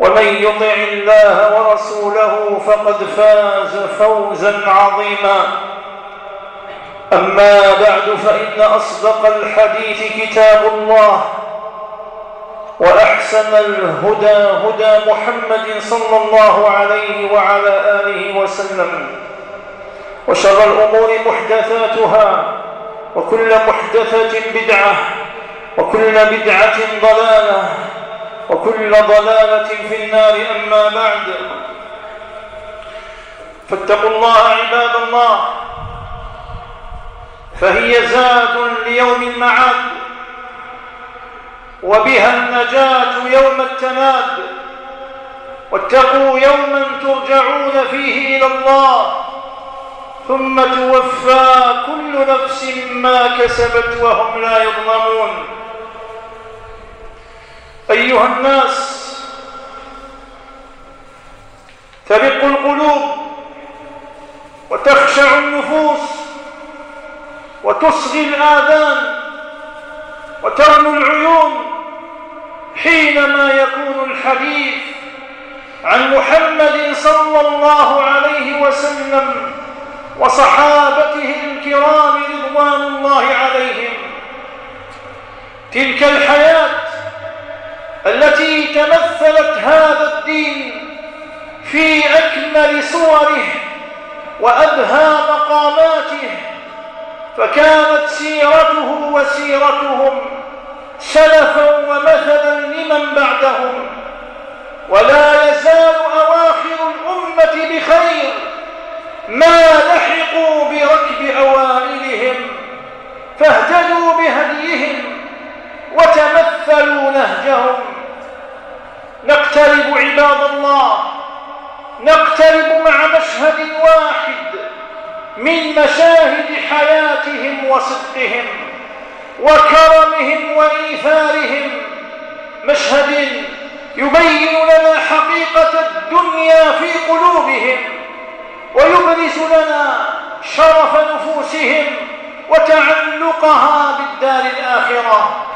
ومن يطع الله ورسوله فقد فاز فوزا عظيما. أما بعد فإن أصدق الحديث كتاب الله وأحسن الهدى هدى محمد صلى الله عليه وعلى آله وسلم وشر الأمور محدثاتها وكل محدثة بدعة وكل بدعة ضلالة وكل ضلالة في النار أما بعد. فاتقوا الله عباد الله فهي زاد ليوم المعاد وبها النجاة يوم التناد واتقوا يوما ترجعون فيه إلى الله ثم توفى كل نفس ما كسبت وهم لا يظلمون. أيها الناس ترق القلوب وتخشع النفوس وتصغي الآذان وترنو العيون حينما يكون الحديث عن محمد صلى الله عليه وسلم وصحابته الكرام رضوان الله عليهم. تلك الحياة التي تمثلت هذا الدين في أكمل صوره وابهى مقاماته فكانت سيرته وسيرتهم سلفا ومثلا لمن بعدهم. ولا يزال أواخر الأمة بخير ما لحقوا بركب أوائلهم فاهتدوا بهديهم وتمثلوا نهجهم. نقترب عباد الله نقترب مع مشهد واحد من مشاهد حياتهم وصدقهم وكرمهم وإيثارهم. مشهد يبين لنا حقيقة الدنيا في قلوبهم ويبرز لنا شرف نفوسهم وتعلقها بالدار الآخرة.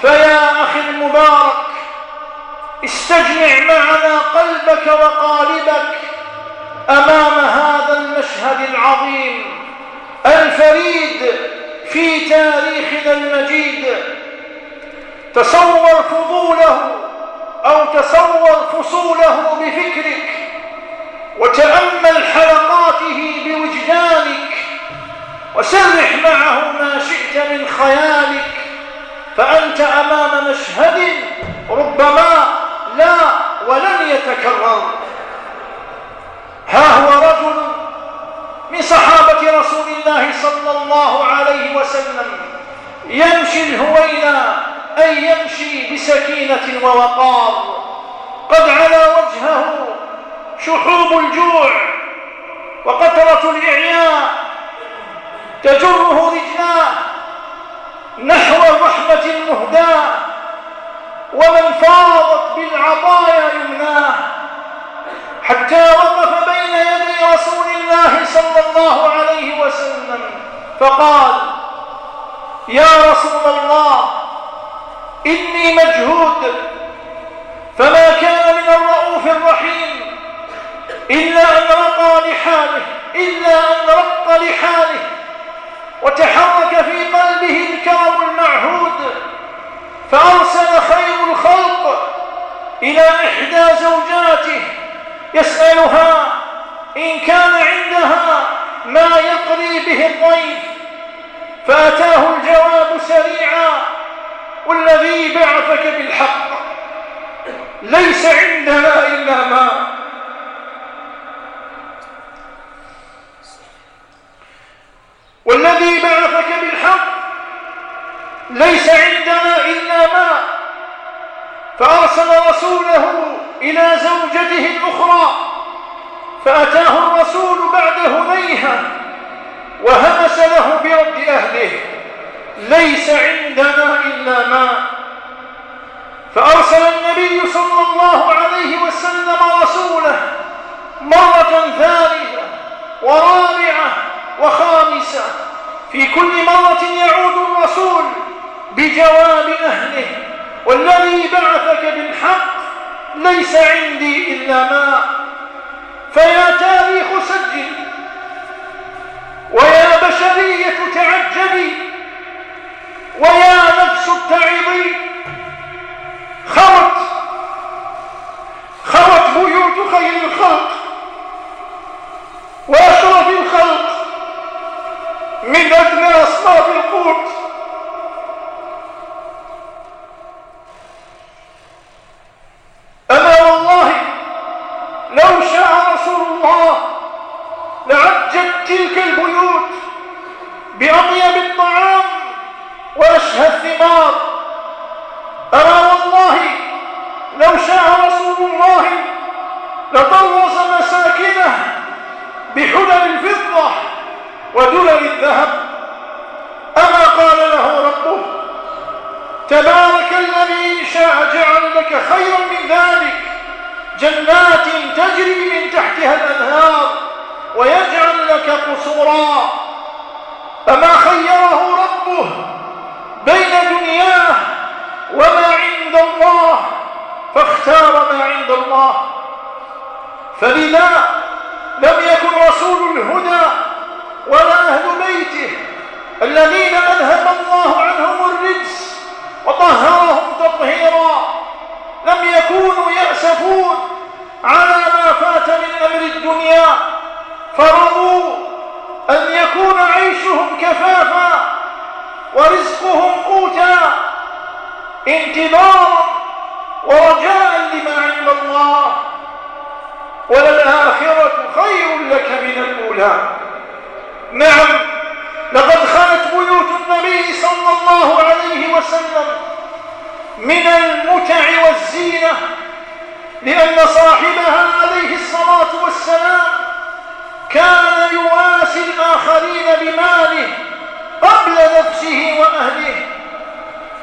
فيا أخي المبارك استجمع معنا قلبك وقالبك أمام هذا المشهد العظيم الفريد في تاريخنا المجيد. تصور فضوله أو تصور فصوله بفكرك وتأمل حلقاته بوجدانك وسرح معه ما شئت من خيالك فأنت أمام مشهد ربما لا ولن يتكرر. ها هو رجل من صحابة رسول الله صلى الله عليه وسلم. يمشي الهوينا أي يمشي بسكينة ووقار. قد على وجهه شحوب الجوع وقطرة الإعياء. تجره رجلاه نحو الرحمة المهداة. ومن فاضت بالعطايا يمناه حتى وقف بين يدي رسول الله صلى الله عليه وسلم فقال يا رسول الله إني مجهود فما كان من الرؤوف الرحيم إلا أن رقى لحاله إلا أن رق لحاله وتحرك في قلبه الكرم المعهود فأرسل إلى إحدى زوجاته يسألها إن كان عندها ما يقضي به الضيف. فأتاه الجواب سريعا والذي بعثك بالحق ليس عندنا إلا ماء والذي بعثك بالحق ليس عندنا إلا ماء فأرسل رسوله إلى زوجته الأخرى فأتاه الرسول بعد هنيها وهمس له برد أهله ليس عندنا إلا ماء. فأرسل النبي صلى الله عليه وسلم رسوله مرة ثالثة ورابعة وخامسة في كل مرة يعود الرسول بجواب أهله. والذي بعثك بالحق ليس عندي إلا ماء فيا تاريخ سجل ويا بشرية تعجبي ويا نفس اتعظي خرت خرت بيوت خير الخلق وأشرف الخلق من أدنى أصناف القوت أما والله لو شاء رسول الله لعجت تلك البيوت بأطيب الطعام وأشهى الثمار أما والله لو شاء رسول الله لطوص مساكنه بحلل الفضة ودلل الذهب. أما قال له ربه تبارك الذي شاء جعل لك خيرا من ذلك جنات تجري من تحتها الأنهار ويجعل لك قصورا. أما خيره ربه بين دنياه وما عند الله فاختار ما عند الله. فلذا لم يكن رسول الهدى ولا أهل بيته الذين أذهب الله عنهم الرجس وطهرهم تطهيرا. لم يكونوا يأسفون على ما فات من أمر الدنيا فرضوا أن يكون عيشهم كفافا. ورزقهم قوتا انتظارا ورجاء لما عند الله. وللآخرة خير لك من الأولى. نعم لقد خلت بيوت النبي صلى الله عليه وسلم من المتع والزينة لأن صاحبها عليه الصلاة والسلام كان يواسي الآخرين بماله نفسه وأهله.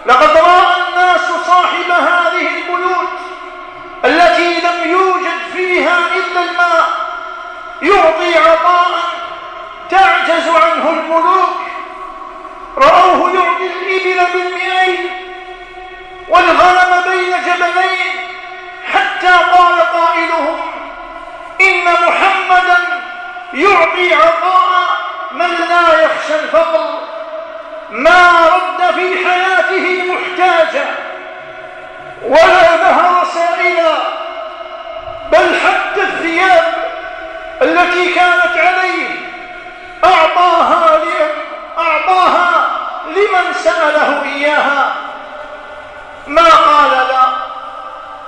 لقد رأى الناس صاحب هذه البيوت التي لم يوجد فيها إلا الماء يعطي عطاء تعجز عنه الملوك. رأوه يعطي الإبل بالمئين والغنم بين جبلين حتى قال قائلهم إن محمدا يعطي عطاء من لا يخشى الفقر. ما رد في حياته محتاجا ولا نهر سائلا بل حتى الثياب التي كانت عليه أعطاها لأن أعطاها لمن سأله إياها. ما قال لا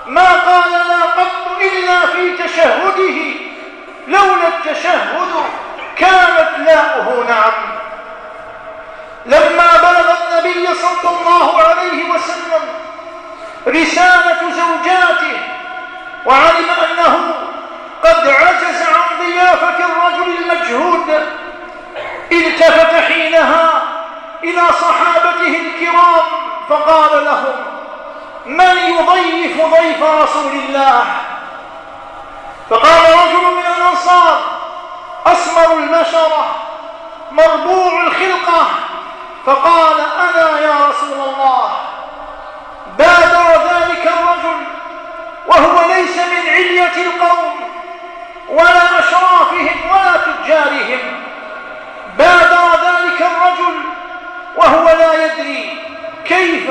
ما قال لا قط إلا في تشهده لولا التشهد كانت لاؤه نعم لما بلغ النبي صلى الله عليه وسلم رسالة زوجاته وعلم أنه قد عجز عن ضيافة الرجل المجهود التفت حينها إلى صحابته الكرام فقال لهم من يضيف ضيف رسول الله؟ فقال رجل من الأنصار أسمر المشرة. فقال أنا يا رسول الله بادر ذلك الرجل وهو ليس من علية القوم ولا أشرافهم ولا تجارهم. بادر ذلك الرجل وهو لا يدري كيف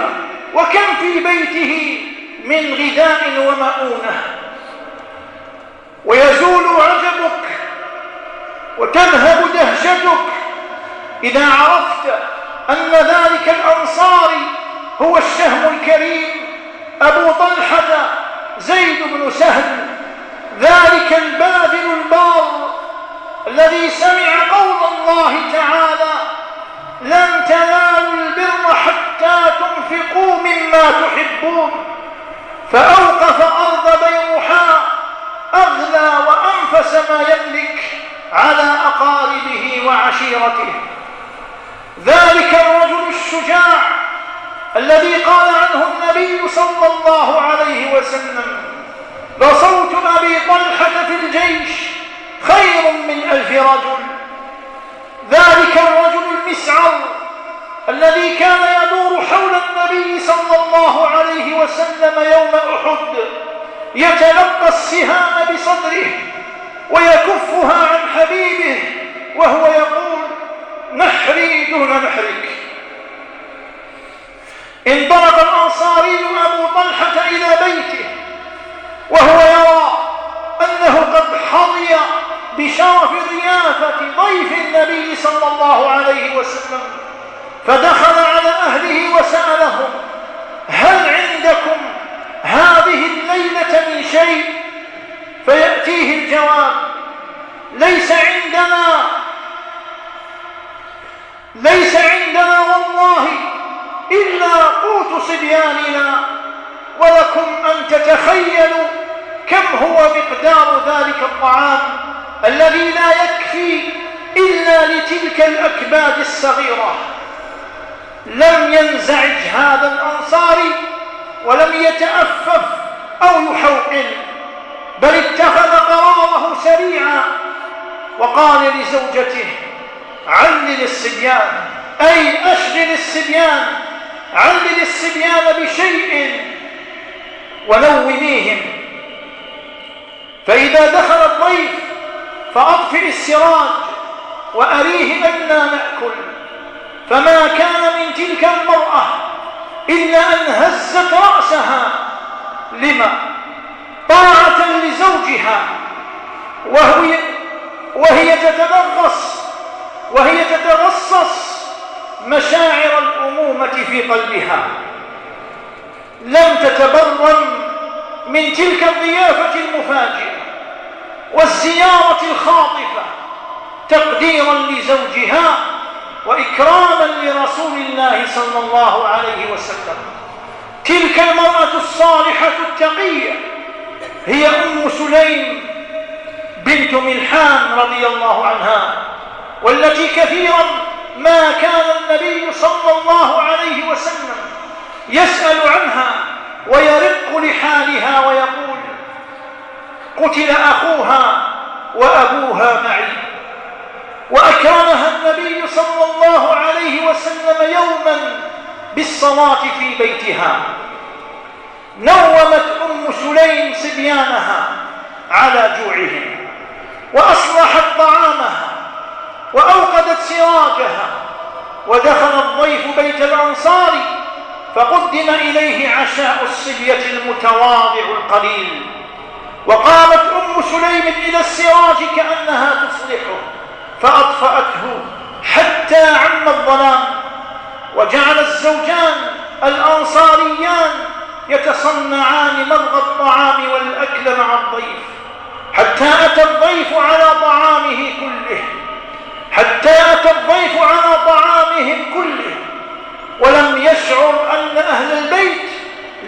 وكم في بيته من غذاء ومؤونة. ويزول عجبك وتذهب دهشتك إذا عرفت أن ذلك الأنصاري هو الشهم الكريم أبو طلحة زيد بن سهل ذلك الباذل البار الذي سمع قول الله تعالى لن تنالوا البر حتى تنفقوا مما تحبون فأوقف أرض بيروحاء أغلى وأنفس ما يملك على أقاربه وعشيرته. ذلك الرجل الشجاع الذي قال عنه النبي صلى الله عليه وسلم لصوت أبي طلحة في الجيش خير من ألف رجل. ذلك الرجل المسعر الذي كان يدور حول النبي صلى الله عليه وسلم يوم أحد يتلقى السهام بصدره ويكفها عن حبيبه وهو يقول نحري دون نحرك انطلق الأنصاري أبو طلحة إلى بيته وهو يرى أنه قد حظي بشرف ضيافة ضيف النبي صلى الله عليه وسلم. فدخل على أهله وسألهم هل عندكم هذه الليلة من شيء؟ فيأتيه الجواب ليس عندنا ليس عندنا والله إلا قوت صبياننا ولكم أن تتخيلوا كم هو مقدار ذلك الطعام الذي لا يكفي إلا لتلك الأكباد الصغيرة. لم ينزعج هذا الأنصاري ولم يتأفف أو يحوقل بل اتخذ قراره سريعا وقال لزوجته علل الصبيان. أي أشغل الصبيان. علل الصبيان بشيء ونوميهم فإذا دخل الضيف فأطفئ السراج وأريه أنا نأكل. فما كان من تلك المرأة إلا أن هزت رأسها. لما؟ طاعة لزوجها. وهي, وهي تتنغص وهي تتغصص مشاعر الأمومة في قلبها. لم تتبرم من تلك الضيافة المفاجئة والزيارة الخاطفة تقديرا لزوجها وإكراما لرسول الله صلى الله عليه وسلم. تلك المرأة الصالحة التقية هي أم سليم بنت ملحان رضي الله عنها. والتي كثيرا ما كان النبي صلى الله عليه وسلم يسأل عنها ويرق لحالها ويقول قتل أخوها وأبوها معي. وأكرمها النبي صلى الله عليه وسلم يوما بالصلاة في بيتها. نومت أم سليم صبيانها على جوعهم وأصلحت طعامها وأوقدت سراجها ودخل الضيف بيت الأنصار فقدم إليه عشاء الصبية المتواضع القليل. وقامت أم سليم إلى السراج كأنها تصلحه فأطفأته حتى عم الظلام. وجعل الزوجان الأنصاريان يتصنعان مضغ الطعام والأكل مع الضيف حتى أتى الضيف على طعامه كله. حتى أتى الضيف على طعامهم كله ولم يشعر أن أهل البيت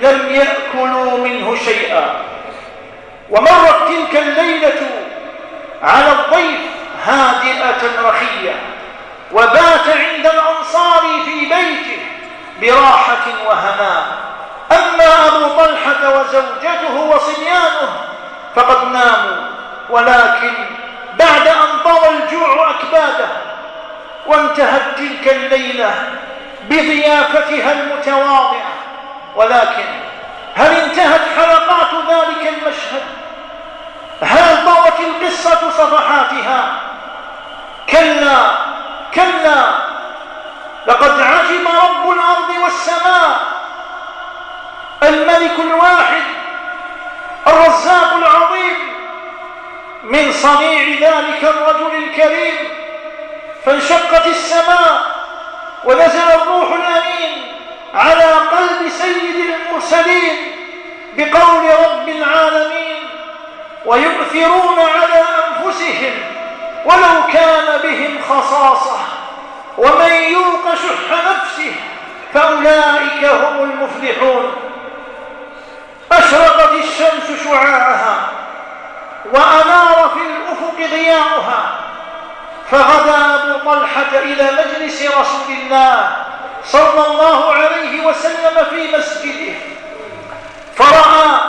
لم يأكلوا منه شيئا. ومرت تلك الليلة على الضيف هادئة رخية وبات عند الأنصار في بيته براحة وهناء أما أبو طلحة وزوجته وصبيانه فقد ناموا ولكن بعد أن طوى الجوع أكباده وانتهت تلك الليلة بضيافتها المتواضعة. ولكن هل انتهت حلقات ذلك المشهد؟ هل طوت القصة صفحاتها؟ كلا كلا. لقد عجب رب الأرض والسماء الملك الواحد الرزاق من صنيع ذلك الرجل الكريم فانشقت السماء ونزل الروح الأمين على قلب سيد المرسلين بقول رب العالمين ويؤثرون على أنفسهم ولو كان بهم خصاصة ومن يوق شح نفسه فأولئك هم المفلحون. أشرقت الشمس شعاعها وأنار في الأفق ضياؤها فغدا أبو طلحة إلى مجلس رسول الله صلى الله عليه وسلم في مسجده. فرأى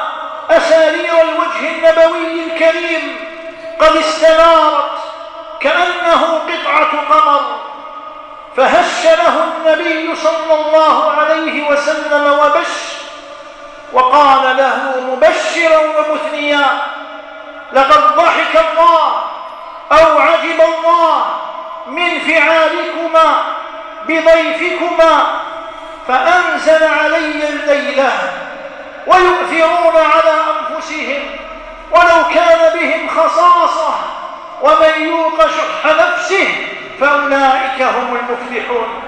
أسارير الوجه النبوي الكريم قد استنارت كأنه قطعة قمر فهش له النبي صلى الله عليه وسلم وبش وقال له مبشرا ومثنيا لقد ضحك الله أو عجب الله من فعالكما بضيفكما فأنزل علي الليلة ويؤثرون على أنفسهم ولو كان بهم خصاصة ومن يوق شح نفسه فأولئك هم المفلحون.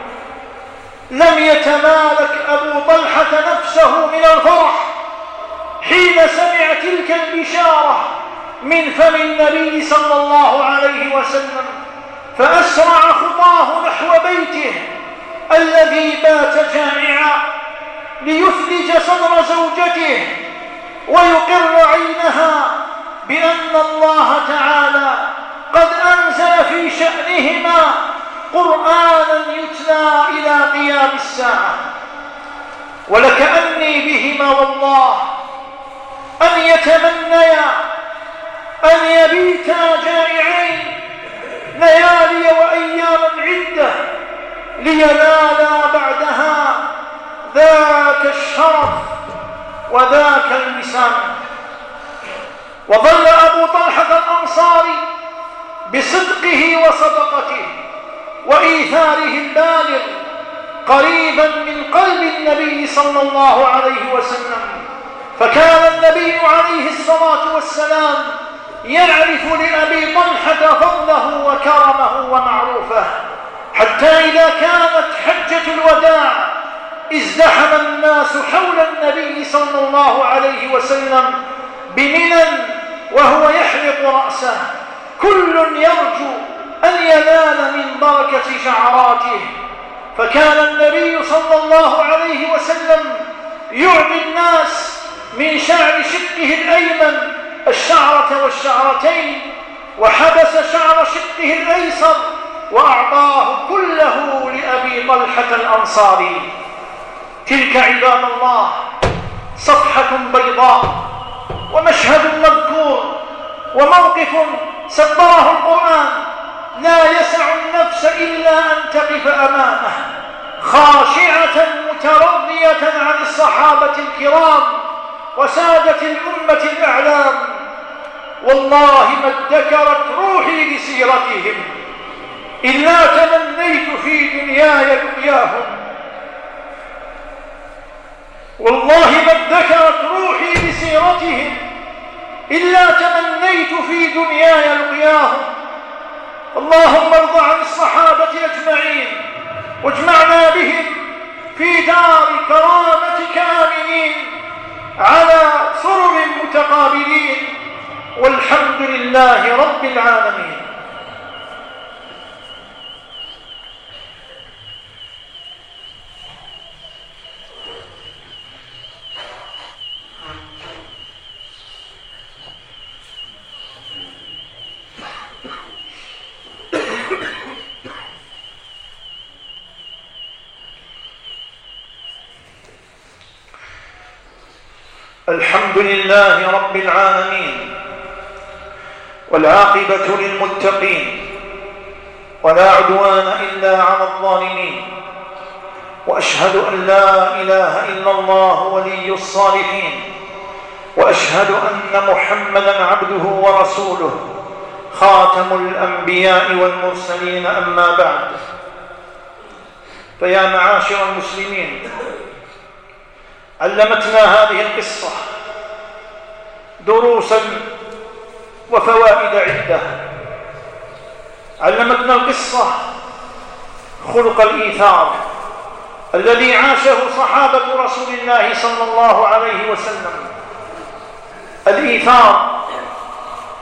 لم يتمالك أبو طلحة نفسه من الفرح حين سمع تلك البشارة من فم النبي صلى الله عليه وسلم فأسرع خطاه نحو بيته الذي بات جامعا ليثلج صدر زوجته ويقر عينها بأن الله تعالى قد أنزل في شأنهما قرآنا يتلى إلى قيام الساعة. ولكأني بهما والله أن يتمنيا أن يبيتا جائعين ليالي وأياما عدة لينالا بعدها ذاك الشرف وذاك اللسان وظل أبو طلحة الأنصاري بصدقه وصدقته وإيثاره البالغ قريبا من قلب النبي صلى الله عليه وسلم. فكان النبي عليه الصلاة والسلام يعرف لأبي طلحة فضله وكرمه ومعروفه حتى إذا كانت حجة الوداع ازدحم الناس حول النبي صلى الله عليه وسلم بمنى وهو يحلق رأسه. كل يرجو أن ينال من بركة شعراته. فكان النبي صلى الله عليه وسلم يعطي الناس من شعر شقه الأيمن الشعرة والشعرتين وحبس شعر شقه الأيسر وأعطاه كله لأبي طلحة الأنصاري. تلك عباد الله صفحة بيضاء ومشهد مذكور وموقف سطره القرآن. لا يسع النفس إلا أن تقف أمامه. خاشعة مترضية عن الصحابة الكرام وسادة الأمة الأعلام. والله ما ادكرت روحي لسيرتهم. إلا تمنيت في دنياي لقياهم والله ما ادكرت روحي لسيرتهم. إلا تمنيت في دنياي لقياهم اللهم ارض عن الصحابة أجمعين واجمعنا بهم في دار كرامتك آمنين على سرر متقابلين. والحمد لله رب العالمين. الحمد لله رب العالمين. والعاقبة للمتقين ولا عدوان إلا على الظالمين وأشهد أن لا إله إلا الله ولي الصالحين وأشهد أن محمدا عبده ورسوله خاتم الأنبياء والمرسلين أما بعد. فيا معاشر المسلمين علمتنا هذه القصة دروسا وفوائد عدة علمتنا القصة خلق الإيثار الذي عاشه صحابة رسول الله صلى الله عليه وسلم. الإيثار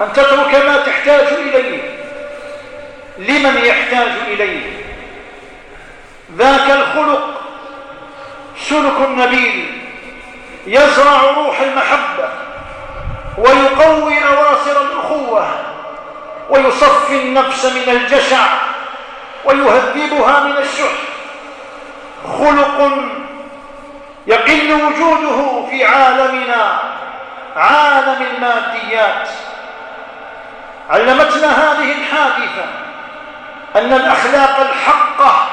أن تترك ما تحتاج إليه. لمن يحتاج إليه؟ ذاك الخلق سلك نبيل يزرع روح المحبة ويقوي أواصر الأخوة ويصفي النفس من الجشع ويهذبها من الشح. خلق يقل وجوده في عالمنا عالم الماديات. علمتنا هذه الحادثة أن الأخلاق الحقة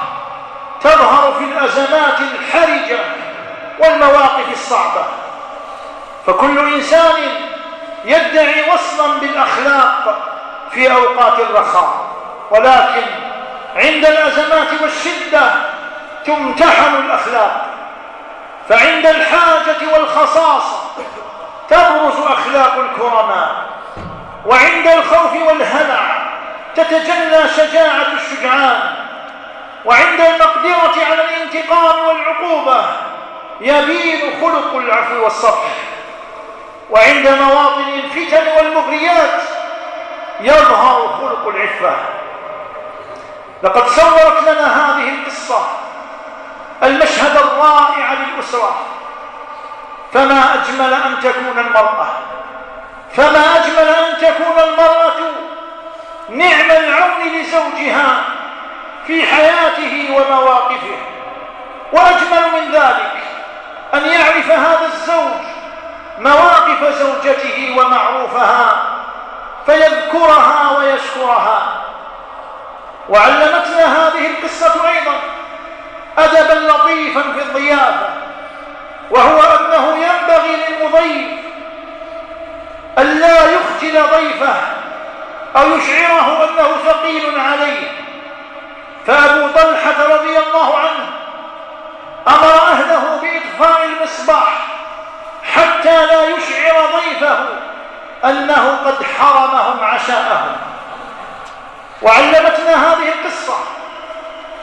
تظهر في الأزمات الحرجة والمواقف الصعبة. فكل إنسان يدعي وصلا بالأخلاق في أوقات الرخاء. ولكن عند الأزمات والشدة تمتحن الأخلاق. فعند الحاجة والخصاصة تبرز أخلاق الكرماء. وعند الخوف والهلع تتجلى شجاعة الشجعان. وعند المقدرة على الانتقام والعقوبة يبين خلق العفو والصفح. وعند مواطن الفتن والمغريات يظهر خلق العفة. لقد صورت لنا هذه القصة المشهد الرائع للأسرة. فما أجمل أن تكون المرأة فما أجمل أن تكون المرأة نعم العون لزوجها في حياته ومواقفه. وأجمل من ذلك أن يعرف هذا الزوج مواقف زوجته ومعروفها فيذكرها ويشكرها. وعلمتنا هذه القصة أيضا أدبا لطيفا في الضيافة وهو أنه ينبغي للمضيف ألا يخجل ضيفه أو يشعره أنه ثقيل عليه. فأبو طلحة رضي الله عنه أمر أهله بإطفاء المصباح حتى لا يشعر ضيفه أنه قد حرمهم عشاءهم. وعلمتنا هذه القصة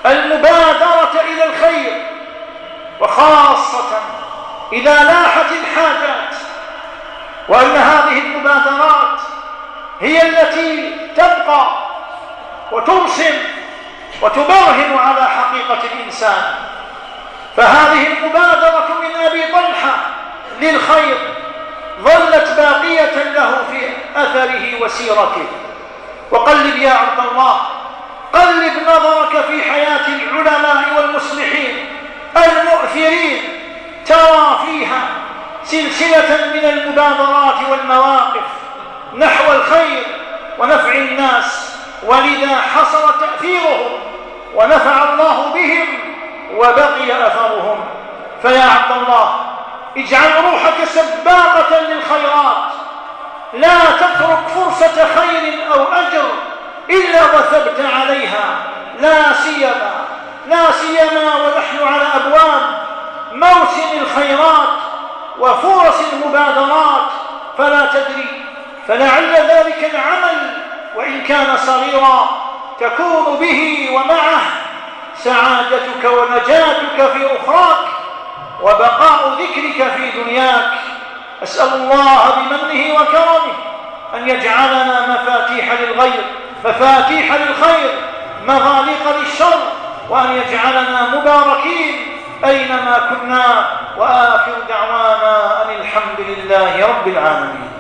المبادرة إلى الخير وخاصة إذا لاحت الحاجات وأن هذه المبادرات هي التي تبقى وترسم وتبرهن على حقيقة الإنسان. فهذه المبادرة من أبي طلحة للخير ظلت باقية له في أثره وسيرته. وقلب يا عبد الله قلب نظرك في حياة العلماء والمصلحين المؤثرين ترى فيها سلسلة من المبادرات والمواقف نحو الخير ونفع الناس ولذا حصل تأثيرهم ونفع الله بهم وبقي أثرهم. فيا عبد الله اجعل روحك سباقة للخيرات. لا تترك فرصة خير أو أجر إلا وثبت عليها. لا سيما لا سيما ونحن على أبواب موسم الخيرات وفرص المبادرات. فلا تدري فلعل ذلك العمل وإن كان صغيرا تكون به ومعه سعادتك ونجاتك في أخراك. وبقاء ذكرك في دنياك. أسأل الله بمنه وكرمه أن يجعلنا مفاتيح للغير مفاتيح للخير مغاليق للشر وأن يجعلنا مباركين أينما كنا. وآخر دعوانا أن الحمد لله رب العالمين.